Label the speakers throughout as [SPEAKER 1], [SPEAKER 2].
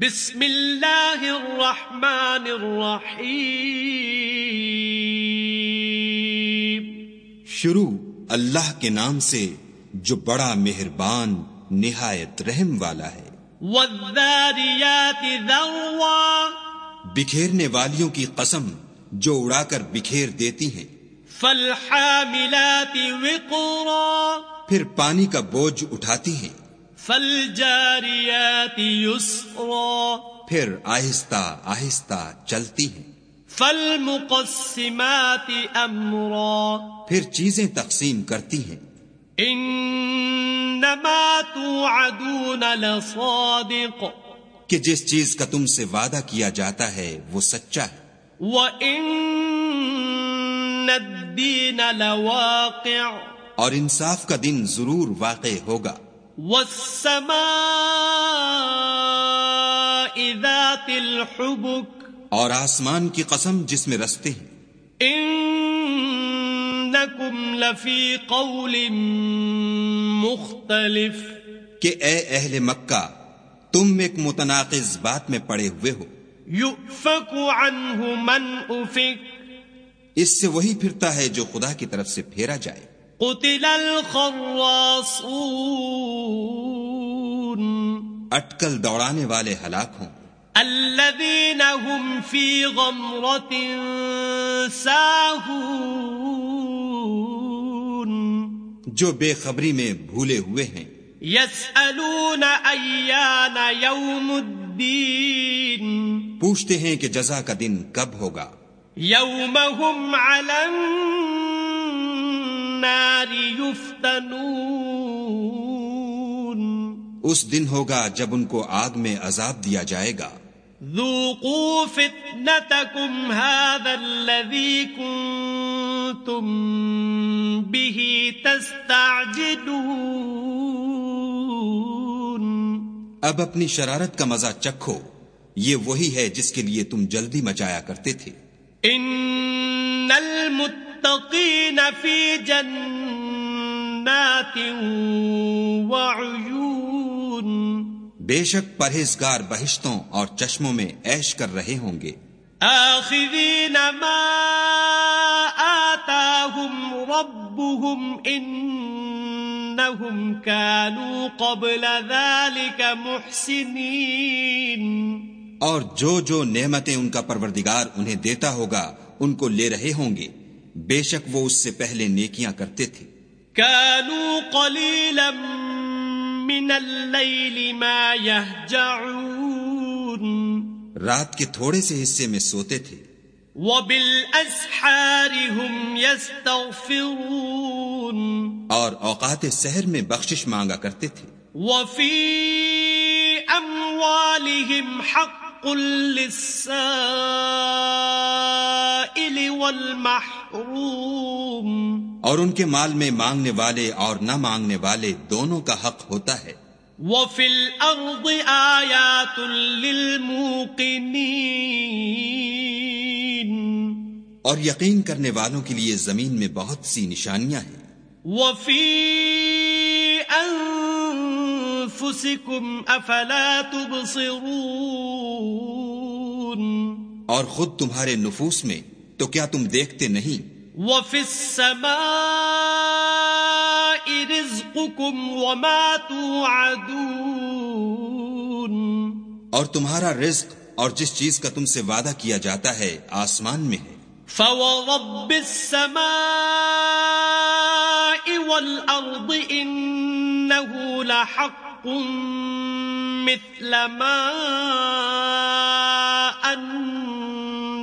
[SPEAKER 1] بسم اللہ الرحمن الرحیم۔
[SPEAKER 2] شروع اللہ کے نام سے جو بڑا مہربان نہایت رحم والا ہے۔
[SPEAKER 1] والذاریات ذروا۔
[SPEAKER 2] بکھیرنے والیوں کی قسم جو اڑا کر بکھیر دیتی ہیں۔
[SPEAKER 1] فالحاملات وقرا۔
[SPEAKER 2] پھر پانی کا بوجھ اٹھاتی ہیں۔
[SPEAKER 1] فالجاریات یسرا
[SPEAKER 2] پھر آہستہ آہستہ چلتی ہیں۔
[SPEAKER 1] فالمقسمات امرا.
[SPEAKER 2] پھر چیزیں تقسیم کرتی ہیں۔
[SPEAKER 1] انما توعدون لصادق.
[SPEAKER 2] کہ جس چیز کا تم سے وعدہ کیا جاتا ہے وہ سچا ہے۔
[SPEAKER 1] وَإِنَّ الدِّينَ لَوَاقِعٌ.
[SPEAKER 2] اور انصاف کا دن ضرور واقع ہوگا۔
[SPEAKER 1] وَالسَّمَاءِ ذَاتِ الْحُبُكِ.
[SPEAKER 2] اور آسمان کی قسم جس میں رستے ہیں۔
[SPEAKER 1] إِنَّكُمْ لَفِي قَوْلٍ مُخْتَلِفٍ۔
[SPEAKER 2] کہ اے اہل مکہ تم ایک متناقض بات میں پڑے ہوئے ہو۔
[SPEAKER 1] يُؤْفَكُ عَنْهُ مَنْ أُفِكَ
[SPEAKER 2] اس سے وہی پھرتا ہے جو خدا کی طرف سے پھیرا جائے۔
[SPEAKER 1] قُتِلَ الْخَرَّاصُونَ.
[SPEAKER 2] اٹکل دوڑانے والے ہلاک ہوں۔
[SPEAKER 1] الذين هم في غمرة ساهون
[SPEAKER 2] جو بے خبری میں بھولے ہوئے ہیں۔
[SPEAKER 1] يسألون أيان يوم الدين
[SPEAKER 2] پوچھتے ہیں کہ جزا کا دن کب ہوگا۔
[SPEAKER 1] يوم هم على النار يفتنون۔
[SPEAKER 2] اس دن ہوگا جب ان کو آگ میں عذاب دیا جائے گا۔
[SPEAKER 1] ذوقوا فتنتكم هذا الذي كنتم به تستعجلون۔
[SPEAKER 2] اب اپنی شرارت کا مزہ چکھو۔ یہ وہی ہے جس کے لیے تم جلدی مچایا کرتے تھے۔
[SPEAKER 1] ان المتقین فی جنات وعیون
[SPEAKER 2] بے شک پرہیزگار بہشتوں اور چشموں میں عیش کر رہے ہوں گے۔
[SPEAKER 1] آخذین ما آتاهم ربهم انہم كانوا قبل ذلك محسنین۔
[SPEAKER 2] اور جو جو نعمتیں ان کا پروردگار انہیں دیتا ہوگا ان کو لے رہے ہوں گے۔ بے شک وہ اس سے پہلے نیکیاں کرتے تھے۔
[SPEAKER 1] كانوا قليلا من الليل ما يهجعون.
[SPEAKER 2] رات کے تھوڑے سے حصے میں سوتے تھے۔
[SPEAKER 1] وبالأسحار هم يستغفرون.
[SPEAKER 2] اور اوقات سحر میں بخشش مانگا کرتے تھے۔
[SPEAKER 1] وفي أموالهم حق للسائل والمحروم
[SPEAKER 2] اور ان کے مال میں مانگنے والے اور نہ مانگنے والے دونوں کا حق ہوتا ہے۔
[SPEAKER 1] وفي الأرض آيات للموقنين
[SPEAKER 2] اور یقین کرنے والوں کے لیے زمین میں بہت سی نشانیاں ہیں۔
[SPEAKER 1] وفي أنفسكم أفلا تبصرون
[SPEAKER 2] اور خود تمہارے نفوس میں تو کیا تم دیکھتے نہیں؟
[SPEAKER 1] وفي السماء رزقكم وما توعدون۔
[SPEAKER 2] اور تمہارا رزق اور جس چیز کا تم سے وعدہ کیا جاتا ہے آسمان میں ہے۔
[SPEAKER 1] فورب السماء والأرض إنه لحق مثل ما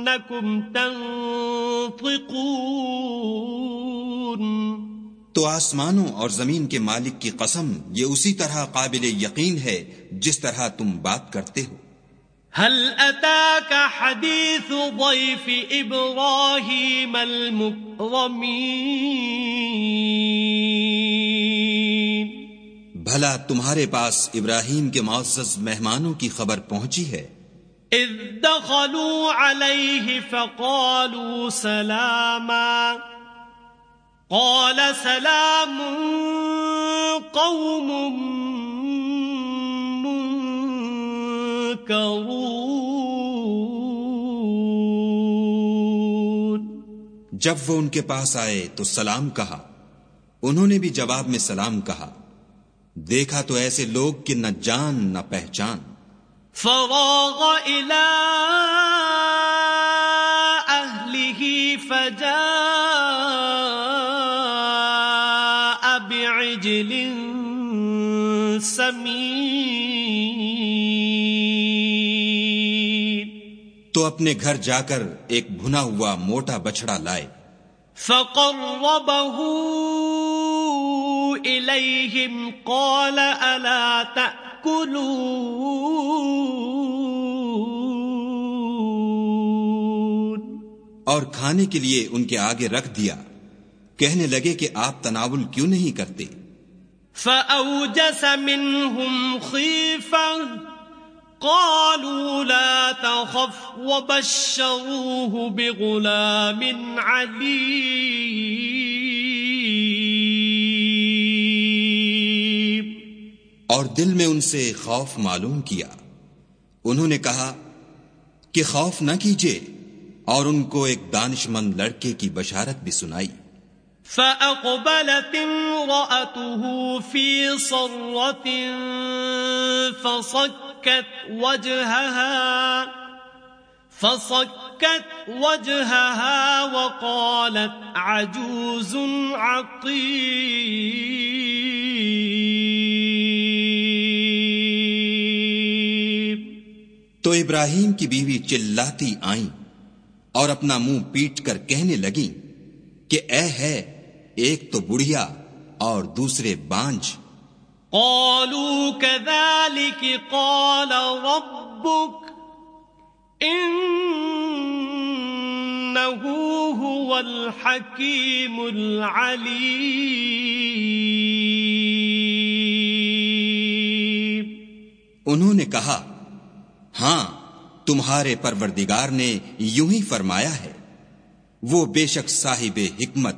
[SPEAKER 1] أنكم تنطقون
[SPEAKER 2] تو آسمانوں اور زمین کے مالک کی قسم یہ اسی طرح قابل یقین ہے جس طرح تم بات کرتے ہو۔
[SPEAKER 1] هل أتاك حديث ضيف إبراهيم المكرمين؟
[SPEAKER 2] بھلا تمہارے پاس ابراہیم کے معزز مہمانوں کی خبر پہنچی ہے۔
[SPEAKER 1] إذ دخلوا عليه فقالوا سلاما. قال سلام قوم تذكرون
[SPEAKER 2] جب وہ ان کے پاس آئے تو سلام کہا۔ انہوں نے بھی جواب میں سلام کہا۔ دیکھا تو ایسے لوگ کہ نہ جان نہ پہچان۔
[SPEAKER 1] فراغ إلى أهله فجاء بعجل سمين.
[SPEAKER 2] تو اپنے گھر جا کر ایک بھنا ہوا موٹا بچڑا لائے۔
[SPEAKER 1] فقربه إليهم قال ألا تأكلون
[SPEAKER 2] اور کھانے کے لیے ان کے آگے رکھ دیا۔ کہنے لگے کہ آپ تناول کیوں نہیں کرتے؟
[SPEAKER 1] فأوجس منهم خيفة۔ قالوا لا تخف وبشروه بغلام عليم۔
[SPEAKER 2] اور دل میں ان سے خوف معلوم کیا۔ انہوں نے کہا کہ خوف نہ کیجیے اور ان کو ایک دانش مند لڑکے کی بشارت بھی سنائی۔
[SPEAKER 1] فأقبلت امرأته في صرة فصكت وجهها فصكت وجهها وقالت عجوز عقيم۔
[SPEAKER 2] تو ابراہیم کی بیوی چلاتی آئیں اور اپنا منہ پیٹ کر کہنے لگیں کہ اے ہے ایک تو بڑھیا اور دوسرے بانج۔
[SPEAKER 1] قالوا كذلك قال ربك إنه هو الحكيم العليم۔
[SPEAKER 2] انہوں نے کہا ہاں تمہارے پروردگار نے یوں ہی فرمایا ہے۔ وہ بے شک صاحب حکمت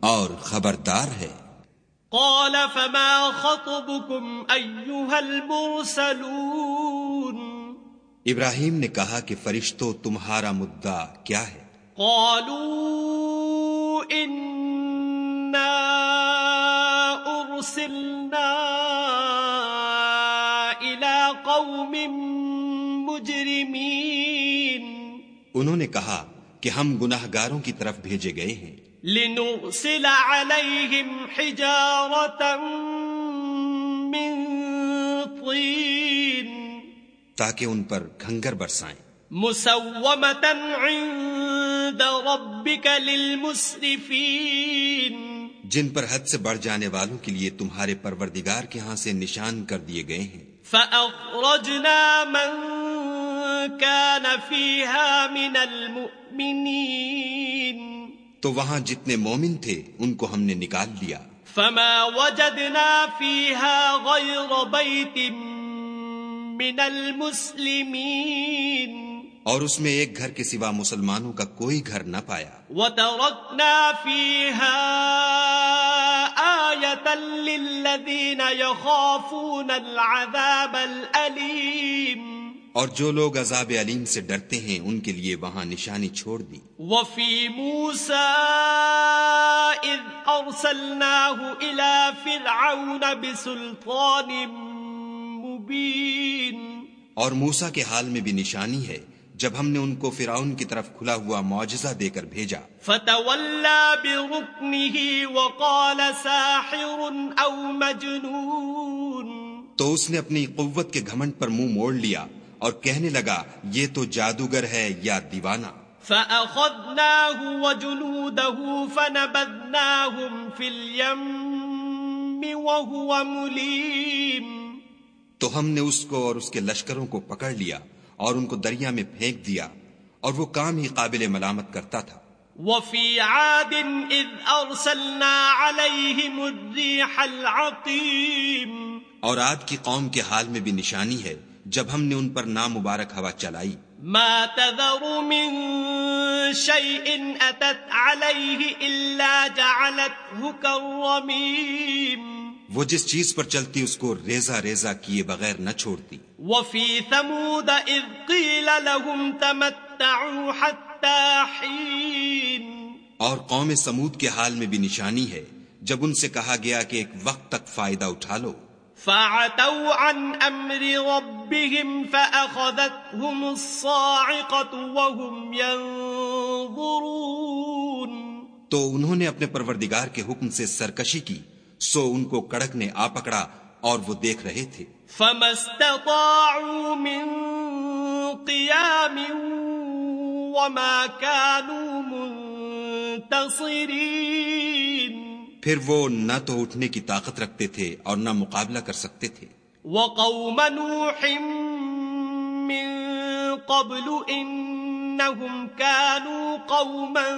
[SPEAKER 2] اور خبردار ہے۔
[SPEAKER 1] قال فما خطبكم أيها المرسلون؟
[SPEAKER 2] ابراہیم نے کہا کہ فرشتوں تمہارا مدعا کیا ہے؟
[SPEAKER 1] قالوا إنا أرسلنا إلى قوم مجرمين
[SPEAKER 2] انہوں نے کہا کہ ہم گناہ گاروں کی طرف بھیجے گئے ہیں۔
[SPEAKER 1] لنرسل عليهم حجارة من طين
[SPEAKER 2] تاکہ ان پر کھنگر برسائیں۔
[SPEAKER 1] مسومة عند ربك للمسرفين
[SPEAKER 2] جن پر حد سے بڑھ جانے والوں کے لیے تمہارے پروردگار کے ہاں سے نشان کر دیے گئے ہیں۔
[SPEAKER 1] فأخرجنا من كان فيها من المؤمنين.
[SPEAKER 2] تو وہاں جتنے مومن تھے ان کو ہم نے نکال لیا۔
[SPEAKER 1] فما وجدنا فيها غير بيت من المسلمين.
[SPEAKER 2] اور اس میں ایک گھر کے سوا مسلمانوں کا کوئی گھر نہ پایا۔
[SPEAKER 1] وتركنا فيها آية للذين يخافون العذاب الأليم.
[SPEAKER 2] اور جو لوگ عذاب علیم سے ڈرتے ہیں ان کے لیے وہاں نشانی چھوڑ دی۔
[SPEAKER 1] موسى إذ أرسلناه إلى فرعون بسلطان مبين
[SPEAKER 2] اور موسا کے حال میں بھی نشانی ہے۔ جب ہم نے ان کو فرعون کی طرف کھلا ہوا معجزہ دے کر بھیجا۔
[SPEAKER 1] بركنه وقال ساحر أو مجنون۔
[SPEAKER 2] تو اس نے اپنی قوت کے گھمنڈ پر منہ موڑ لیا۔ اور کہنے لگا یہ تو جادوگر ہے یا دیوانہ؟
[SPEAKER 1] فأخذناه وجنوده فنبذناهم في اليم وهو مليم۔
[SPEAKER 2] تو ہم نے اس کو اور اس کے لشکروں کو پکڑ لیا اور ان کو دریا میں پھینک دیا اور وہ کام ہی قابل ملامت کرتا تھا۔
[SPEAKER 1] وفي عاد إذ أرسلنا عليهم الريح العقيم۔
[SPEAKER 2] اور آج کی قوم کے حال میں بھی نشانی ہے۔ جب ہم نے ان پر نامبارک ہوا چلائی۔
[SPEAKER 1] ما تذر من شيء أتت عليه إلا جعلته كالرميم
[SPEAKER 2] وہ جس چیز پر چلتی اس کو ریزہ ریزہ کیے بغیر نہ چھوڑتی۔
[SPEAKER 1] وفي ثمود إذ قيل لهم تمتعوا حتى حين۔
[SPEAKER 2] اور قوم سمود کے حال میں بھی نشانی ہے۔ جب ان سے کہا گیا کہ ایک وقت تک فائدہ اٹھا لو۔
[SPEAKER 1] فعتوا عن أمر ربهم فأخذتهم الصاعقة وهم ينظرون
[SPEAKER 2] تو انہوں نے اپنے پروردگار کے حکم سے سرکشی کی سو ان کو کڑک نے آ پکڑا اور وہ دیکھ رہے تھے۔
[SPEAKER 1] فما استطاعوا من قيام وما كانوا منتصرين
[SPEAKER 2] پھر وہ نہ تو اٹھنے کی طاقت رکھتے تھے اور نہ مقابلہ کر سکتے تھے۔
[SPEAKER 1] وقوم نوح من قبل إنهم كانوا قوما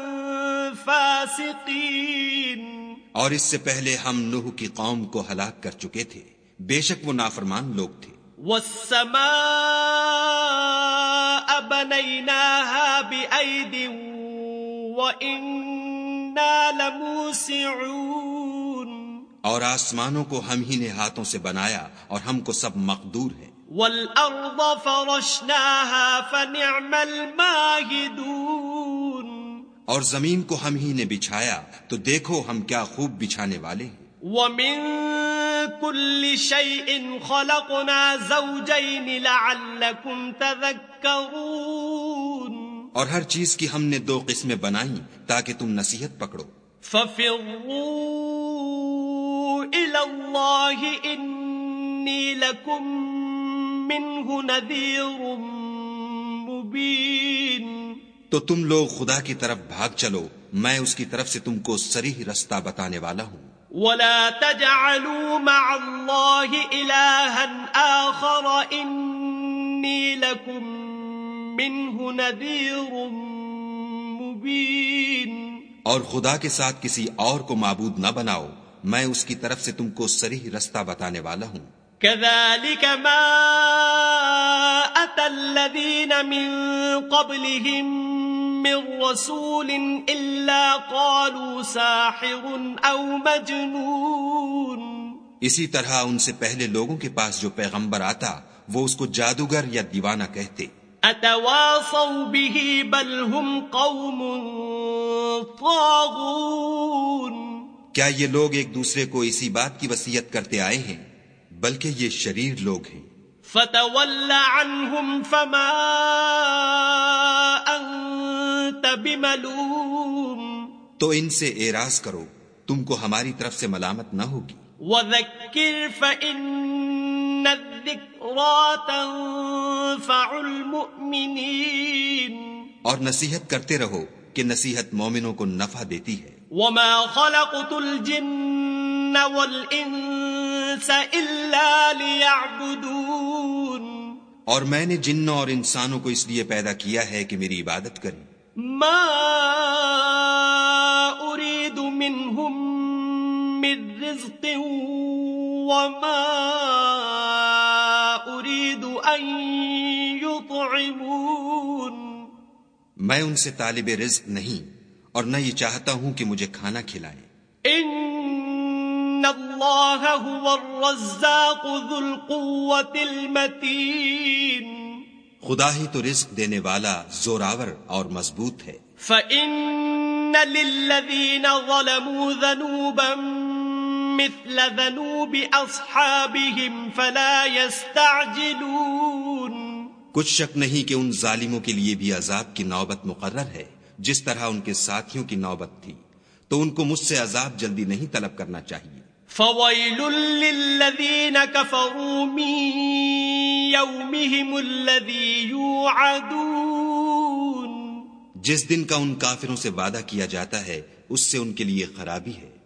[SPEAKER 1] فاسقين
[SPEAKER 2] اور اس سے پہلے ہم نوح کی قوم کو ہلاک کر چکے تھے۔ بے شک وہ نافرمان لوگ تھے۔
[SPEAKER 1] والسماء بنيناها بأيد لموسعون
[SPEAKER 2] اور آسمانوں کو ہم ہی نے ہاتھوں سے بنایا اور ہم کو سب مقدور ہے
[SPEAKER 1] والأرض فرشناها فنعم الماهدون
[SPEAKER 2] اور زمین کو ہم ہی نے بچھایا تو دیکھو ہم کیا خوب بچھانے والے ہیں۔
[SPEAKER 1] ومن كل شيء خلقنا زوجين لعلكم تذكرون
[SPEAKER 2] اور ہر چیز کی ہم نے دو قسمیں بنائی تاکہ تم نصیحت پکڑو۔
[SPEAKER 1] ففروا إلى الله إني لكم منه نذير مبين۔
[SPEAKER 2] تو تم لوگ خدا کی طرف بھاگ چلو میں اس کی طرف سے تم کو سریح رستہ بتانے والا ہوں۔
[SPEAKER 1] ولا تجعلوا مع الله إلها آخر إني لكم منه نذير مبين
[SPEAKER 2] اور خدا کے ساتھ کسی اور کو معبود نہ بناؤ میں اس کی طرف سے تم کو سریح رستہ بتانے والا ہوں۔
[SPEAKER 1] كذلك ما أتى الذين من قبلهم من رسول إلا قالوا ساحر أو مجنون۔
[SPEAKER 2] اسی طرح ان سے پہلے لوگوں کے پاس جو پیغمبر آتا وہ اس کو جادوگر یا دیوانہ کہتے۔
[SPEAKER 1] أتواصوا به بل هم قوم طاغون
[SPEAKER 2] کیا یہ لوگ ایک دوسرے کو اسی بات کی وسیعت کرتے آئے ہیں بلکہ یہ شریر لوگ ہیں؟
[SPEAKER 1] فتول عنهم فما أنت بملوم
[SPEAKER 2] تو ان سے اعراض کرو تم کو ہماری طرف سے ملامت نہ ہوگی۔
[SPEAKER 1] وذكر فإن تنفع
[SPEAKER 2] اور نصیحت کرتے رہو کہ نصیحت مومنوں کو نفع دیتی ہے۔
[SPEAKER 1] وما خلقت الجن والإنس إلا ليعبدون۔
[SPEAKER 2] اور میں نے جنوں اور انسانوں کو اس لیے پیدا کیا ہے کہ میری عبادت کریں۔
[SPEAKER 1] ما أريد منهم من رزق وما أن يطعمون۔
[SPEAKER 2] میں ان سے طالب رزق نہیں اور نہ یہ چاہتا ہوں کہ مجھے کھانا کھلائیں
[SPEAKER 1] إن الله هو الرزاق ذو القوة المتين۔
[SPEAKER 2] خدا ہی تو رزق دینے والا زوراور اور مضبوط ہے۔
[SPEAKER 1] فإن للذين ظلموا ذنوبا مثل ذنوب أصحابهم فلا يستعجلون.
[SPEAKER 2] کچھ شک نہیں کہ ان ظالموں کے لیے بھی عذاب کی نوبت مقرر ہے جس طرح ان کے ساتھیوں کی نوبت تھی۔ تو ان کو مجھ سے عذاب جلدی نہیں طلب کرنا چاہیے۔
[SPEAKER 1] فويل للذين كفروا من يومهم الذي يوعدون.
[SPEAKER 2] جس دن کا ان کافروں سے وعدہ کیا جاتا ہے اس سے ان کے لیے خرابی ہے۔